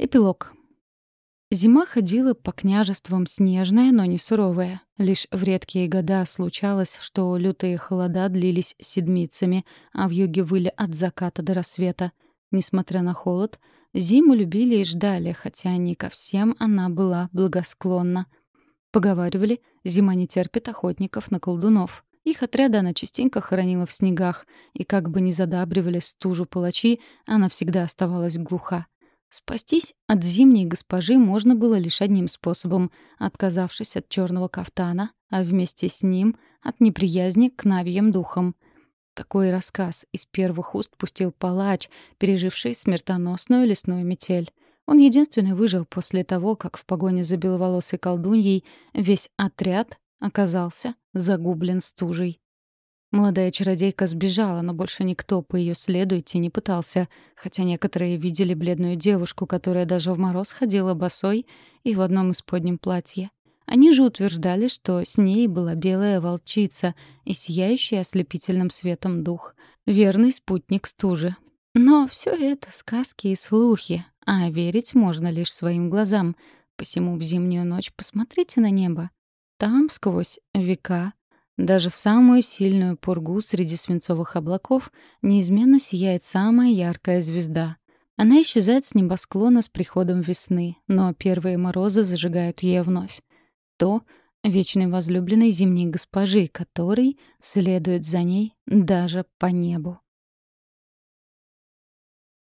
Эпилог. Зима ходила по княжествам снежная, но не суровая. Лишь в редкие года случалось, что лютые холода длились седмицами, а в юге выли от заката до рассвета. Несмотря на холод, зиму любили и ждали, хотя не ко всем она была благосклонна. Поговаривали, зима не терпит охотников на колдунов. Их отряда она частенько хоронила в снегах, и как бы ни задабривали стужу палачи, она всегда оставалась глуха. Спастись от зимней госпожи можно было лишь одним способом, отказавшись от черного кафтана, а вместе с ним — от неприязни к навьим духам. Такой рассказ из первых уст пустил палач, переживший смертоносную лесную метель. Он единственный выжил после того, как в погоне за беловолосой колдуньей весь отряд оказался загублен стужей. Молодая чародейка сбежала, но больше никто по ее следу идти не пытался, хотя некоторые видели бледную девушку, которая даже в мороз ходила босой и в одном из подним платье. Они же утверждали, что с ней была белая волчица и сияющий ослепительным светом дух, верный спутник стужи. Но все это сказки и слухи, а верить можно лишь своим глазам. Посему в зимнюю ночь посмотрите на небо. Там, сквозь века, даже в самую сильную пургу среди свинцовых облаков неизменно сияет самая яркая звезда. Она исчезает с небосклона с приходом весны, но первые морозы зажигают ее вновь. То — вечной возлюбленной зимней госпожи, который следует за ней даже по небу.